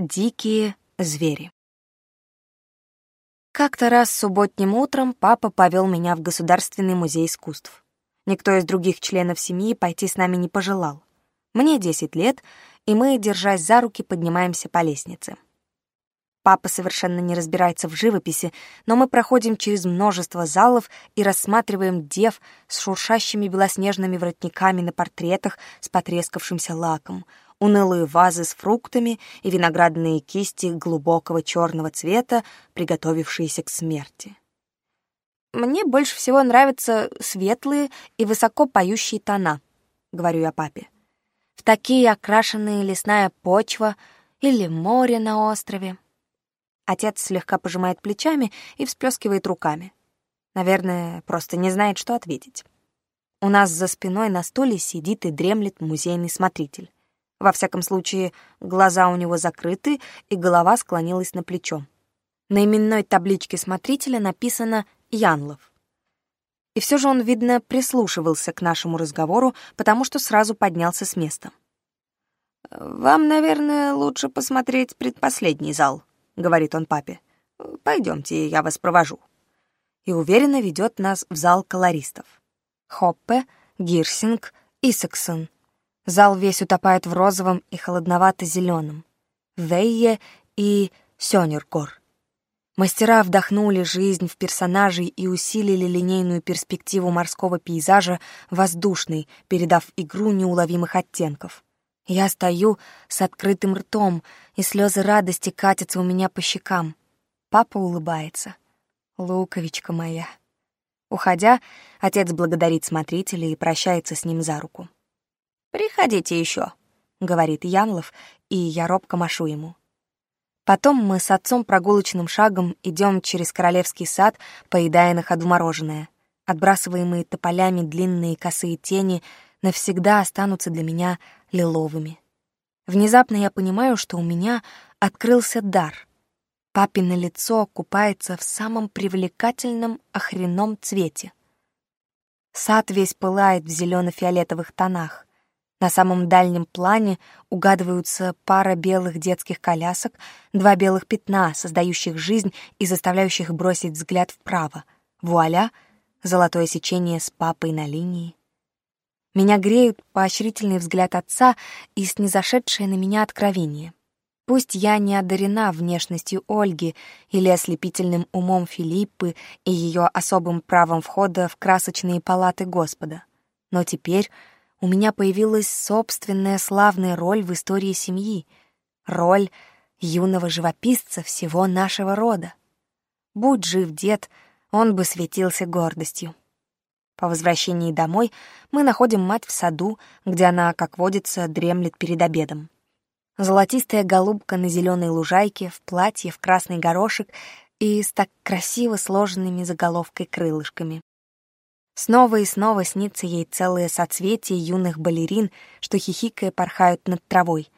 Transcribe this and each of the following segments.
Дикие звери. Как-то раз субботним утром папа повел меня в Государственный музей искусств. Никто из других членов семьи пойти с нами не пожелал. Мне 10 лет, и мы, держась за руки, поднимаемся по лестнице. Папа совершенно не разбирается в живописи, но мы проходим через множество залов и рассматриваем дев с шуршащими белоснежными воротниками на портретах с потрескавшимся лаком — унылые вазы с фруктами и виноградные кисти глубокого черного цвета, приготовившиеся к смерти. «Мне больше всего нравятся светлые и высоко поющие тона», — говорю я папе. «В такие окрашенные лесная почва или море на острове». Отец слегка пожимает плечами и всплескивает руками. Наверное, просто не знает, что ответить. У нас за спиной на стуле сидит и дремлет музейный смотритель. Во всяком случае, глаза у него закрыты, и голова склонилась на плечо. На именной табличке смотрителя написано «Янлов». И все же он, видно, прислушивался к нашему разговору, потому что сразу поднялся с места. «Вам, наверное, лучше посмотреть предпоследний зал», — говорит он папе. «Пойдемте, я вас провожу». И уверенно ведет нас в зал колористов. Хоппе, Гирсинг, Исаксон — Зал весь утопает в розовом и холодновато-зеленом. Вейе и Сёнергор. Мастера вдохнули жизнь в персонажей и усилили линейную перспективу морского пейзажа воздушной, передав игру неуловимых оттенков. Я стою с открытым ртом, и слезы радости катятся у меня по щекам. Папа улыбается. «Луковичка моя». Уходя, отец благодарит смотрителя и прощается с ним за руку. «Приходите еще», — говорит Янлов, и я робко машу ему. Потом мы с отцом прогулочным шагом идем через Королевский сад, поедая на ходу мороженое. Отбрасываемые тополями длинные косые тени навсегда останутся для меня лиловыми. Внезапно я понимаю, что у меня открылся дар. Папино лицо купается в самом привлекательном охренном цвете. Сад весь пылает в зелено фиолетовых тонах. На самом дальнем плане угадываются пара белых детских колясок, два белых пятна, создающих жизнь и заставляющих бросить взгляд вправо. Вуаля! Золотое сечение с папой на линии. Меня греют поощрительный взгляд отца и снизошедшее на меня откровение. Пусть я не одарена внешностью Ольги или ослепительным умом Филиппы и ее особым правом входа в красочные палаты Господа, но теперь у меня появилась собственная славная роль в истории семьи, роль юного живописца всего нашего рода. Будь жив дед, он бы светился гордостью. По возвращении домой мы находим мать в саду, где она, как водится, дремлет перед обедом. Золотистая голубка на зеленой лужайке, в платье, в красный горошек и с так красиво сложенными заголовкой крылышками. Снова и снова снится ей целое соцветие юных балерин, что хихикая порхают над травой.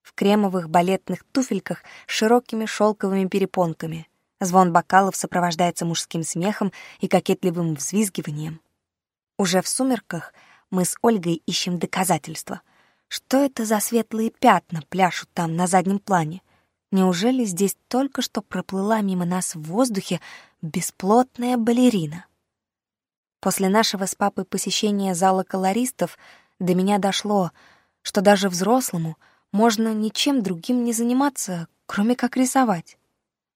В кремовых балетных туфельках с широкими шелковыми перепонками. Звон бокалов сопровождается мужским смехом и кокетливым взвизгиванием. Уже в сумерках мы с Ольгой ищем доказательства. Что это за светлые пятна пляшут там на заднем плане? Неужели здесь только что проплыла мимо нас в воздухе бесплотная балерина? После нашего с папой посещения зала колористов до меня дошло, что даже взрослому можно ничем другим не заниматься, кроме как рисовать.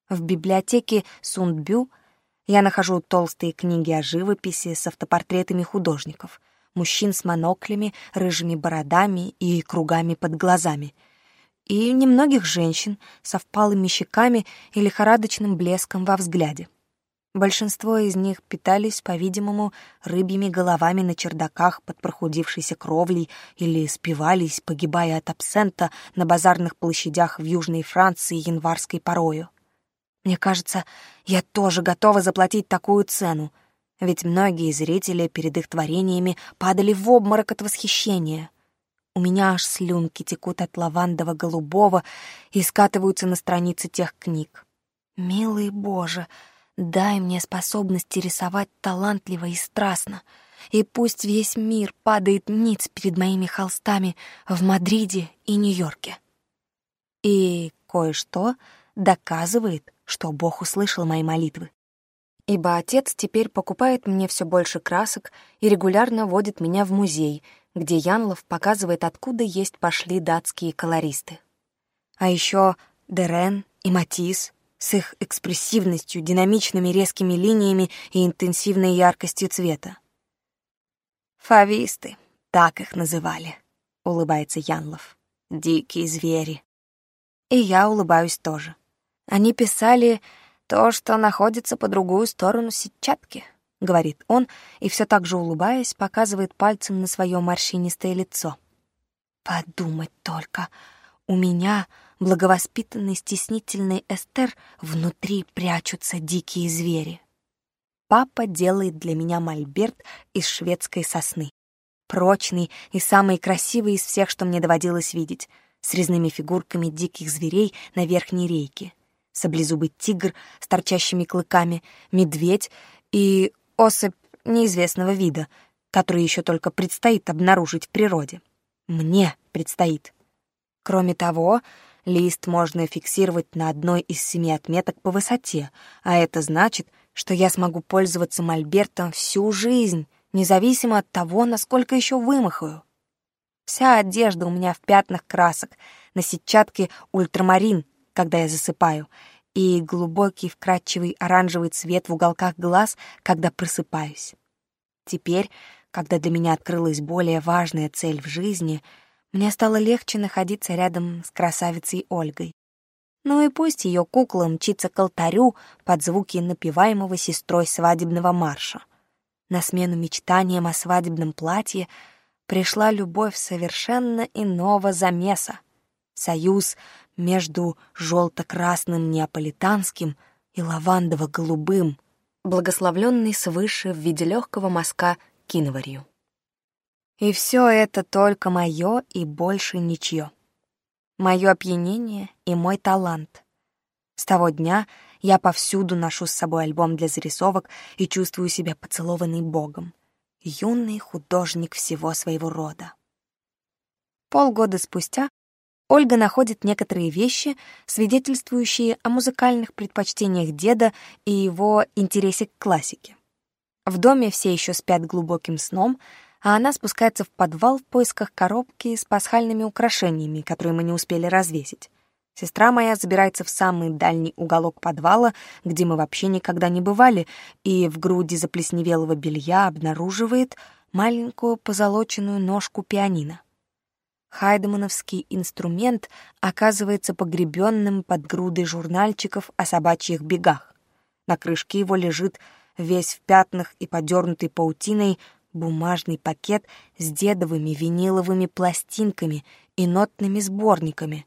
В библиотеке Сундбю я нахожу толстые книги о живописи с автопортретами художников, мужчин с моноклями, рыжими бородами и кругами под глазами, и немногих женщин со впалыми щеками и лихорадочным блеском во взгляде. Большинство из них питались, по-видимому, рыбьими головами на чердаках под прохудившейся кровлей или спивались, погибая от абсента на базарных площадях в Южной Франции январской порою. Мне кажется, я тоже готова заплатить такую цену, ведь многие зрители перед их творениями падали в обморок от восхищения. У меня аж слюнки текут от лавандово-голубого и скатываются на страницы тех книг. «Милый Боже!» Дай мне способности рисовать талантливо и страстно. И пусть весь мир падает ниц перед моими холстами в Мадриде и Нью-Йорке. И кое-что доказывает, что Бог услышал мои молитвы. Ибо отец теперь покупает мне все больше красок и регулярно водит меня в музей, где Янлов показывает, откуда есть пошли датские колористы. А еще Дерен и Матис — с их экспрессивностью, динамичными резкими линиями и интенсивной яркостью цвета. «Фависты», так их называли, — улыбается Янлов. «Дикие звери». И я улыбаюсь тоже. Они писали то, что находится по другую сторону сетчатки, — говорит он, и все так же улыбаясь, показывает пальцем на свое морщинистое лицо. «Подумать только, у меня благовоспитанной стеснительной Эстер внутри прячутся дикие звери. Папа делает для меня мольберт из шведской сосны. Прочный и самый красивый из всех, что мне доводилось видеть, с резными фигурками диких зверей на верхней рейке. Саблезубый тигр с торчащими клыками, медведь и особь неизвестного вида, который еще только предстоит обнаружить в природе. Мне предстоит. Кроме того, Лист можно фиксировать на одной из семи отметок по высоте, а это значит, что я смогу пользоваться мольбертом всю жизнь, независимо от того, насколько еще вымахаю. Вся одежда у меня в пятнах красок, на сетчатке ультрамарин, когда я засыпаю, и глубокий вкрадчивый оранжевый цвет в уголках глаз, когда просыпаюсь. Теперь, когда для меня открылась более важная цель в жизни — мне стало легче находиться рядом с красавицей Ольгой. Ну и пусть ее кукла мчится к алтарю под звуки напеваемого сестрой свадебного марша. На смену мечтаниям о свадебном платье пришла любовь совершенно иного замеса. Союз между желто-красным неаполитанским и лавандово-голубым, благословленный свыше в виде легкого мазка киноварью. И все это только мое и больше ничье. Мое опьянение и мой талант. С того дня я повсюду ношу с собой альбом для зарисовок и чувствую себя поцелованной Богом. Юный художник всего своего рода. Полгода спустя Ольга находит некоторые вещи, свидетельствующие о музыкальных предпочтениях деда и его интересе к классике. В доме все еще спят глубоким сном — а она спускается в подвал в поисках коробки с пасхальными украшениями, которые мы не успели развесить. Сестра моя забирается в самый дальний уголок подвала, где мы вообще никогда не бывали, и в груди заплесневелого белья обнаруживает маленькую позолоченную ножку пианино. Хайдемановский инструмент оказывается погребенным под грудой журнальчиков о собачьих бегах. На крышке его лежит весь в пятнах и подернутый паутиной бумажный пакет с дедовыми виниловыми пластинками и нотными сборниками.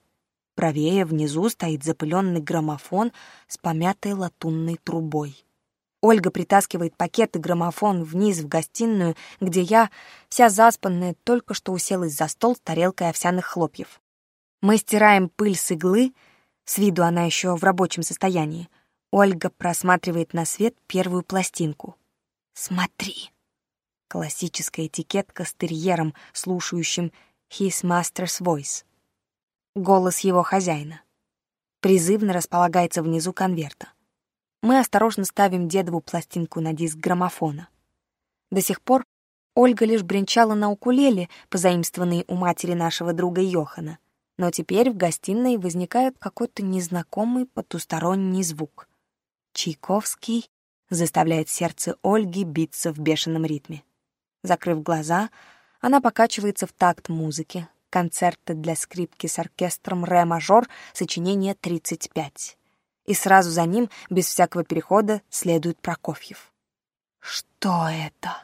Правее внизу стоит запыленный граммофон с помятой латунной трубой. Ольга притаскивает пакет и граммофон вниз в гостиную, где я, вся заспанная, только что уселась за стол с тарелкой овсяных хлопьев. Мы стираем пыль с иглы, с виду она еще в рабочем состоянии. Ольга просматривает на свет первую пластинку. «Смотри», Классическая этикетка с терьером, слушающим «His Master's Voice». Голос его хозяина. Призывно располагается внизу конверта. Мы осторожно ставим дедову пластинку на диск граммофона. До сих пор Ольга лишь бренчала на укулеле, позаимствованной у матери нашего друга Йохана. Но теперь в гостиной возникает какой-то незнакомый потусторонний звук. Чайковский заставляет сердце Ольги биться в бешеном ритме. Закрыв глаза, она покачивается в такт музыки. Концерты для скрипки с оркестром «Ре-мажор», сочинение 35. И сразу за ним, без всякого перехода, следует Прокофьев. «Что это?»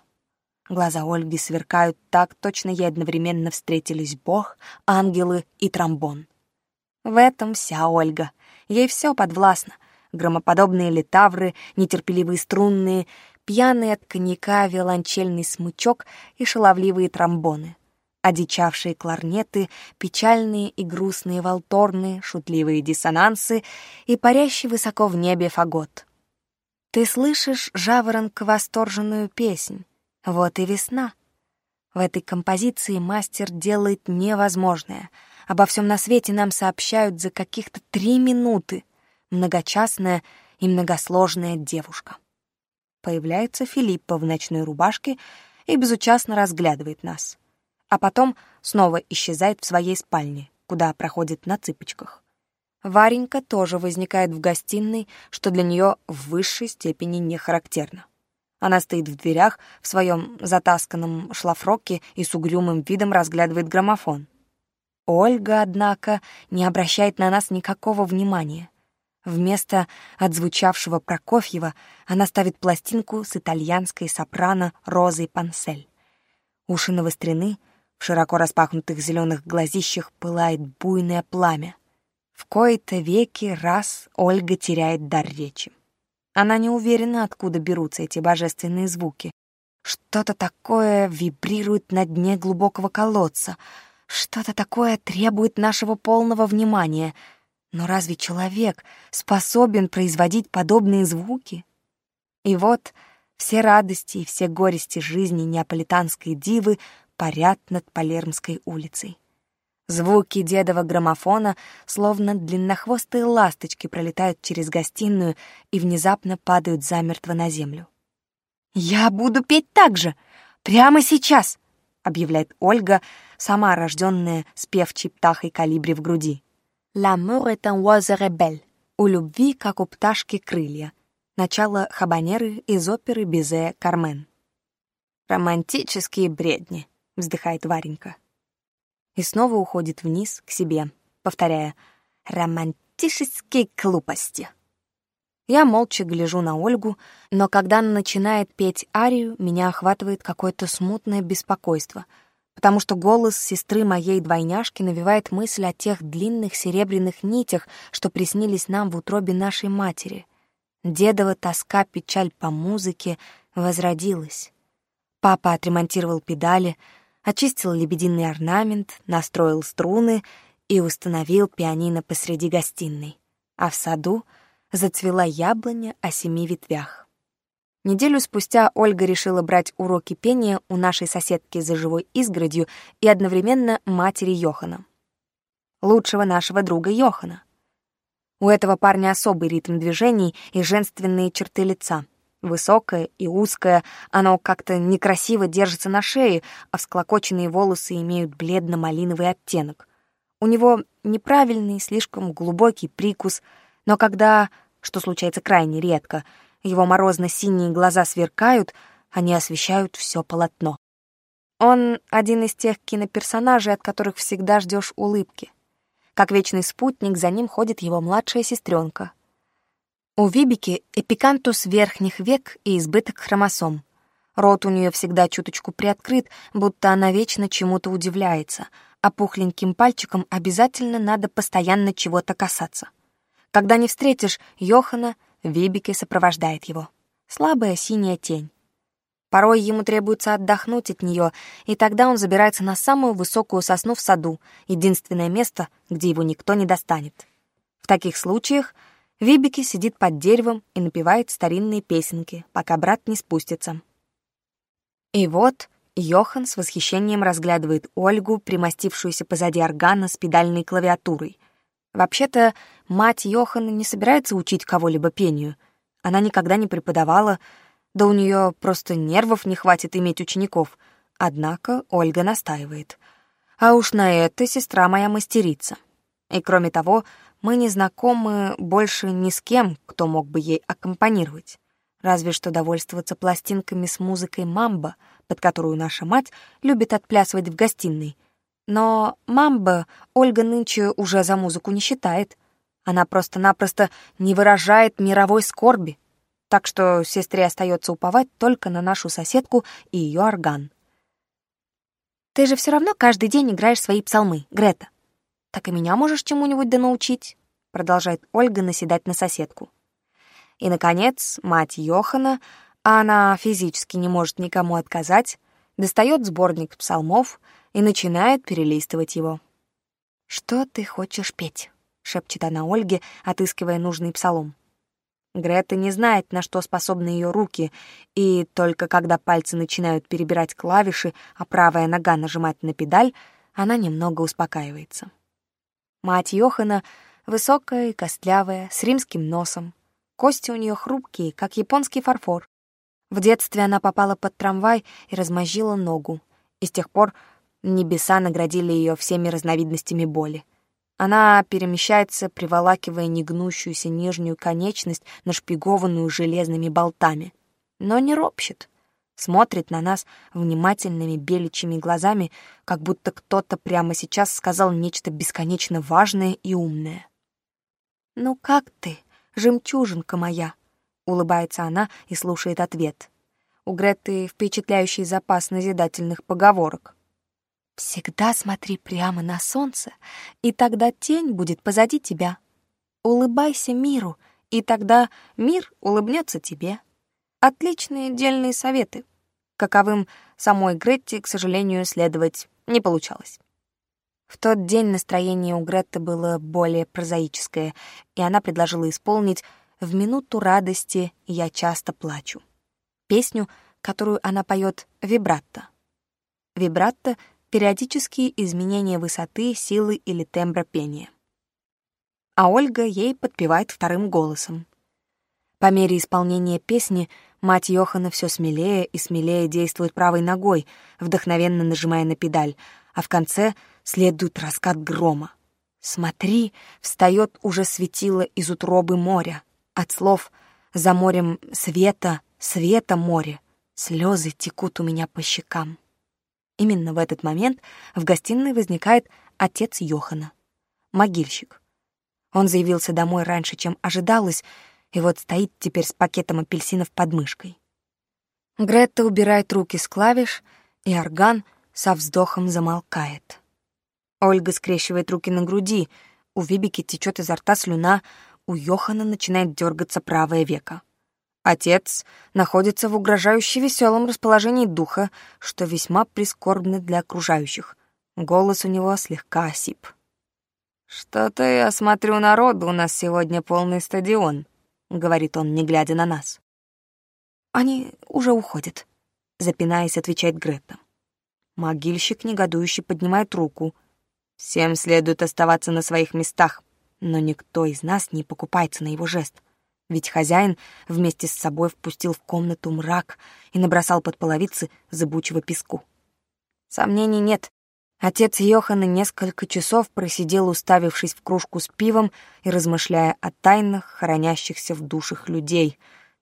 Глаза Ольги сверкают так, точно ей одновременно встретились Бог, ангелы и тромбон. В этом вся Ольга. Ей все подвластно. Громоподобные литавры, нетерпеливые струнные — пьяные от коньяка виолончельный смычок и шаловливые тромбоны, одичавшие кларнеты, печальные и грустные волторны, шутливые диссонансы и парящий высоко в небе фагот. Ты слышишь жаворонка восторженную песнь. Вот и весна. В этой композиции мастер делает невозможное. Обо всем на свете нам сообщают за каких-то три минуты. Многочастная и многосложная девушка. Появляется Филиппа в ночной рубашке и безучастно разглядывает нас. А потом снова исчезает в своей спальне, куда проходит на цыпочках. Варенька тоже возникает в гостиной, что для нее в высшей степени не характерно. Она стоит в дверях в своем затасканном шлафроке и с угрюмым видом разглядывает граммофон. Ольга, однако, не обращает на нас никакого внимания. Вместо отзвучавшего Прокофьева она ставит пластинку с итальянской сопрано Розой Пансель. Уши навострены, в широко распахнутых зеленых глазищах пылает буйное пламя. В кои-то веки раз Ольга теряет дар речи. Она не уверена, откуда берутся эти божественные звуки. Что-то такое вибрирует на дне глубокого колодца, что-то такое требует нашего полного внимания — но разве человек способен производить подобные звуки? И вот все радости и все горести жизни неаполитанской дивы парят над Палермской улицей. Звуки дедова граммофона, словно длиннохвостые ласточки, пролетают через гостиную и внезапно падают замертво на землю. «Я буду петь так же! Прямо сейчас!» — объявляет Ольга, сама рожденная с певчей птахой калибри в груди. L'amour est un oiseau rebelle, у любви, как у пташки, крылья. Начало хабанеры из оперы Бизе «Кармен». «Романтические бредни», — вздыхает Варенька. И снова уходит вниз к себе, повторяя «романтические глупости». Я молча гляжу на Ольгу, но когда она начинает петь арию, меня охватывает какое-то смутное беспокойство — потому что голос сестры моей двойняшки навевает мысль о тех длинных серебряных нитях, что приснились нам в утробе нашей матери. Дедова тоска, печаль по музыке возродилась. Папа отремонтировал педали, очистил лебединый орнамент, настроил струны и установил пианино посреди гостиной. А в саду зацвела яблоня о семи ветвях. Неделю спустя Ольга решила брать уроки пения у нашей соседки за живой изгородью и одновременно матери Йохана. Лучшего нашего друга Йохана. У этого парня особый ритм движений и женственные черты лица. Высокое и узкое, оно как-то некрасиво держится на шее, а всклокоченные волосы имеют бледно-малиновый оттенок. У него неправильный, слишком глубокий прикус, но когда, что случается крайне редко — его морозно-синие глаза сверкают, а они освещают все полотно. Он один из тех киноперсонажей, от которых всегда ждешь улыбки. Как вечный спутник, за ним ходит его младшая сестренка. У Вибики эпикантус верхних век и избыток хромосом. Рот у нее всегда чуточку приоткрыт, будто она вечно чему-то удивляется, а пухленьким пальчиком обязательно надо постоянно чего-то касаться. Когда ни встретишь Йохана, Вибике сопровождает его. Слабая синяя тень. Порой ему требуется отдохнуть от нее, и тогда он забирается на самую высокую сосну в саду, единственное место, где его никто не достанет. В таких случаях Вибики сидит под деревом и напевает старинные песенки, пока брат не спустится. И вот Йохан с восхищением разглядывает Ольгу, примостившуюся позади органа с педальной клавиатурой. Вообще-то, мать Йохана не собирается учить кого-либо пению. Она никогда не преподавала, да у нее просто нервов не хватит иметь учеников. Однако Ольга настаивает. А уж на это сестра моя мастерица. И кроме того, мы не знакомы больше ни с кем, кто мог бы ей аккомпанировать. Разве что довольствоваться пластинками с музыкой «Мамба», под которую наша мать любит отплясывать в гостиной — но мамба Ольга нынче уже за музыку не считает. Она просто-напросто не выражает мировой скорби. Так что сестре остается уповать только на нашу соседку и ее орган. Ты же все равно каждый день играешь свои псалмы, Грета. Так и меня можешь чему-нибудь донаучить, да продолжает Ольга наседать на соседку. И, наконец, мать Йохана, а она физически не может никому отказать, достает сборник псалмов — и начинает перелистывать его. «Что ты хочешь петь?» — шепчет она Ольге, отыскивая нужный псалом. Грета не знает, на что способны ее руки, и только когда пальцы начинают перебирать клавиши, а правая нога нажимать на педаль, она немного успокаивается. Мать Йохана высокая и костлявая, с римским носом. Кости у нее хрупкие, как японский фарфор. В детстве она попала под трамвай и размозжила ногу, и с тех пор Небеса наградили ее всеми разновидностями боли. Она перемещается, приволакивая негнущуюся нижнюю конечность, нашпигованную железными болтами. Но не ропщет. Смотрит на нас внимательными беличьими глазами, как будто кто-то прямо сейчас сказал нечто бесконечно важное и умное. «Ну как ты, жемчужинка моя?» — улыбается она и слушает ответ. У Греты впечатляющий запас назидательных поговорок. Всегда смотри прямо на солнце, и тогда тень будет позади тебя. Улыбайся миру, и тогда мир улыбнется тебе. Отличные дельные советы, каковым самой Гретте, к сожалению, следовать не получалось. В тот день настроение у Гретты было более прозаическое, и она предложила исполнить «В минуту радости я часто плачу» песню, которую она поет вибратто. Вибратто — периодические изменения высоты, силы или тембра пения. А Ольга ей подпевает вторым голосом. По мере исполнения песни мать Йохана все смелее и смелее действует правой ногой, вдохновенно нажимая на педаль, а в конце следует раскат грома. «Смотри!» — встает уже светило из утробы моря. От слов «за морем света, света море» слезы текут у меня по щекам. Именно в этот момент в гостиной возникает отец Йохана, могильщик. Он заявился домой раньше, чем ожидалось, и вот стоит теперь с пакетом апельсинов под мышкой. Гретта убирает руки с клавиш, и орган со вздохом замолкает. Ольга скрещивает руки на груди, у Вибики течет изо рта слюна, у Йохана начинает дергаться правое веко. Отец находится в угрожающе веселом расположении духа, что весьма прискорбно для окружающих. Голос у него слегка осип. «Что-то я смотрю, народу у нас сегодня полный стадион», — говорит он, не глядя на нас. «Они уже уходят», — запинаясь, отвечает Гретта. Могильщик негодующе поднимает руку. «Всем следует оставаться на своих местах», но никто из нас не покупается на его жест — ведь хозяин вместе с собой впустил в комнату мрак и набросал под половицы зыбучего песку. Сомнений нет. Отец Йохана несколько часов просидел, уставившись в кружку с пивом и размышляя о тайнах, хранящихся в душах людей.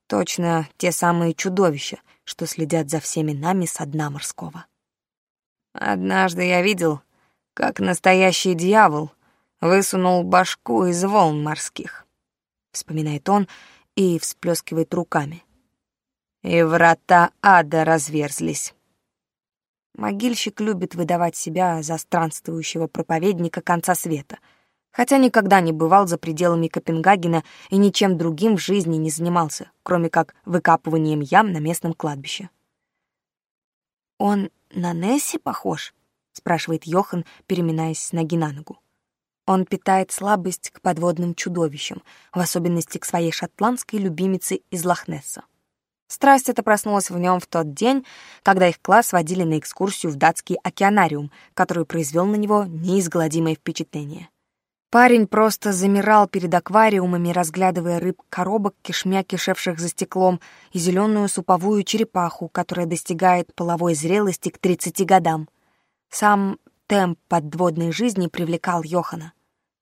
Точно те самые чудовища, что следят за всеми нами со дна морского. Однажды я видел, как настоящий дьявол высунул башку из волн морских. — вспоминает он и всплескивает руками. И врата ада разверзлись. Могильщик любит выдавать себя за странствующего проповедника конца света, хотя никогда не бывал за пределами Копенгагена и ничем другим в жизни не занимался, кроме как выкапыванием ям на местном кладбище. «Он на Несси похож?» — спрашивает Йохан, переминаясь с ноги на ногу. Он питает слабость к подводным чудовищам, в особенности к своей шотландской любимице из Лохнесса. Страсть эта проснулась в нем в тот день, когда их класс водили на экскурсию в датский океанариум, который произвел на него неизгладимое впечатление. Парень просто замирал перед аквариумами, разглядывая рыб-коробок, кишмя кишевших за стеклом, и зеленую суповую черепаху, которая достигает половой зрелости к 30 годам. Сам темп подводной жизни привлекал Йохана.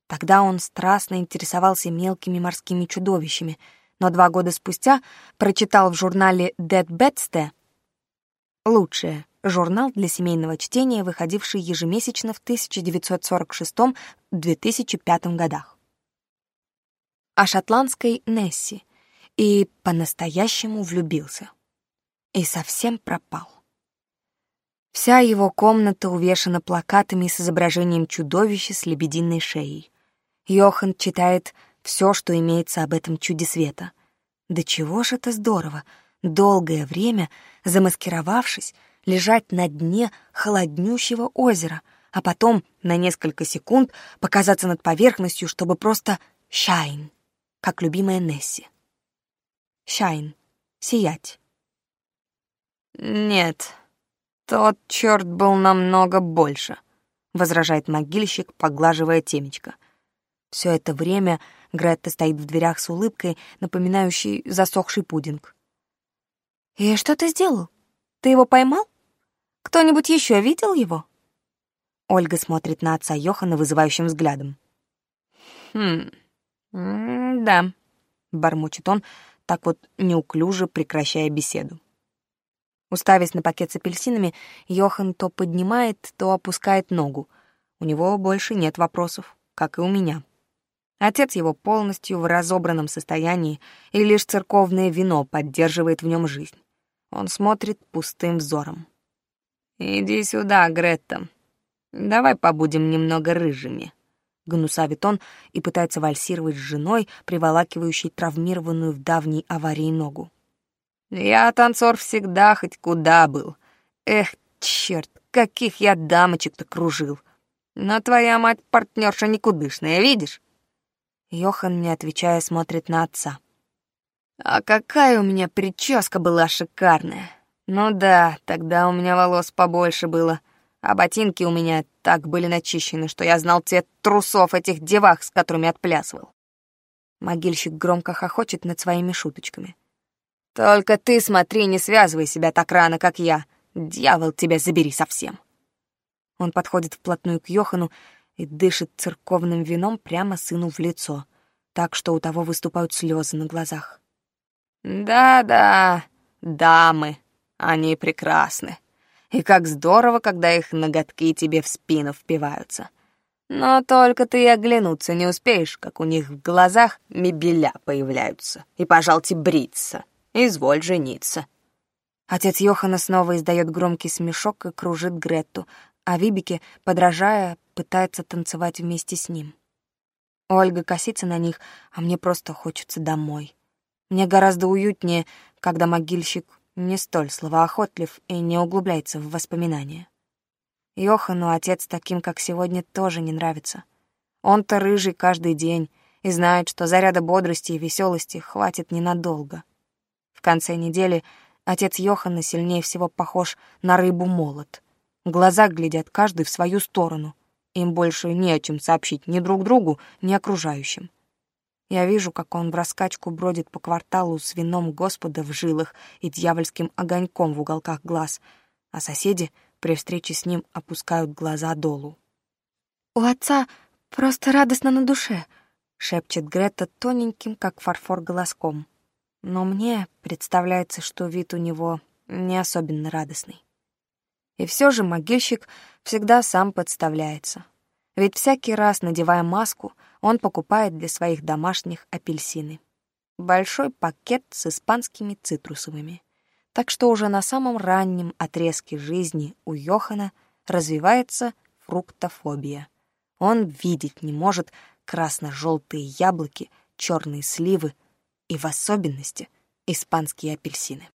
Тогда он страстно интересовался мелкими морскими чудовищами, но два года спустя прочитал в журнале Dead Bedste «Лучшее» журнал для семейного чтения, выходивший ежемесячно в 1946-2005 годах. О шотландской Несси и по-настоящему влюбился. И совсем пропал. Вся его комната увешана плакатами с изображением чудовища с лебединой шеей. Йохан читает все, что имеется об этом чуде света. Да чего ж это здорово, долгое время, замаскировавшись, лежать на дне холоднющего озера, а потом на несколько секунд показаться над поверхностью, чтобы просто «шайн», как любимая Несси. «Шайн» — «сиять». «Нет, тот черт был намного больше», — возражает могильщик, поглаживая темечко — все это время Гретта стоит в дверях с улыбкой, напоминающей засохший пудинг. «И что ты сделал? Ты его поймал? Кто-нибудь еще видел его?» Ольга смотрит на отца Йохана вызывающим взглядом. «Хм, да», — бормочет он, так вот неуклюже прекращая беседу. Уставясь на пакет с апельсинами, Йохан то поднимает, то опускает ногу. У него больше нет вопросов, как и у меня. Отец его полностью в разобранном состоянии, и лишь церковное вино поддерживает в нем жизнь. Он смотрит пустым взором. «Иди сюда, Гретта. Давай побудем немного рыжими». Гнусавит он и пытается вальсировать с женой, приволакивающей травмированную в давней аварии ногу. «Я танцор всегда хоть куда был. Эх, черт, каких я дамочек-то кружил. Но твоя мать партнерша никудышная, видишь? Йохан, не отвечая, смотрит на отца. «А какая у меня прическа была шикарная! Ну да, тогда у меня волос побольше было, а ботинки у меня так были начищены, что я знал цвет трусов этих девах, с которыми отплясывал». Могильщик громко хохочет над своими шуточками. «Только ты смотри, не связывай себя так рано, как я. Дьявол тебя забери совсем». Он подходит вплотную к Йохану и дышит церковным вином прямо сыну в лицо, так что у того выступают слезы на глазах. «Да-да, дамы, они прекрасны. И как здорово, когда их ноготки тебе в спину впиваются. Но только ты оглянуться не успеешь, как у них в глазах мебеля появляются. И, пожалуйте, бриться. Изволь жениться». Отец Йохана снова издает громкий смешок и кружит Гретту, а Вибике, подражая, пытается танцевать вместе с ним. Ольга косится на них, а мне просто хочется домой. Мне гораздо уютнее, когда могильщик не столь словоохотлив и не углубляется в воспоминания. Йохану отец таким, как сегодня, тоже не нравится. Он-то рыжий каждый день и знает, что заряда бодрости и веселости хватит ненадолго. В конце недели отец Йохана сильнее всего похож на рыбу-молот. Глаза глядят каждый в свою сторону. Им больше не о чем сообщить ни друг другу, ни окружающим. Я вижу, как он в раскачку бродит по кварталу с вином Господа в жилах и дьявольским огоньком в уголках глаз, а соседи при встрече с ним опускают глаза долу. «У отца просто радостно на душе», — шепчет Грета тоненьким, как фарфор, голоском. Но мне представляется, что вид у него не особенно радостный. И все же могильщик всегда сам подставляется. Ведь всякий раз, надевая маску, он покупает для своих домашних апельсины. Большой пакет с испанскими цитрусовыми. Так что уже на самом раннем отрезке жизни у Йохана развивается фруктофобия. Он видеть не может красно-желтые яблоки, черные сливы и, в особенности, испанские апельсины.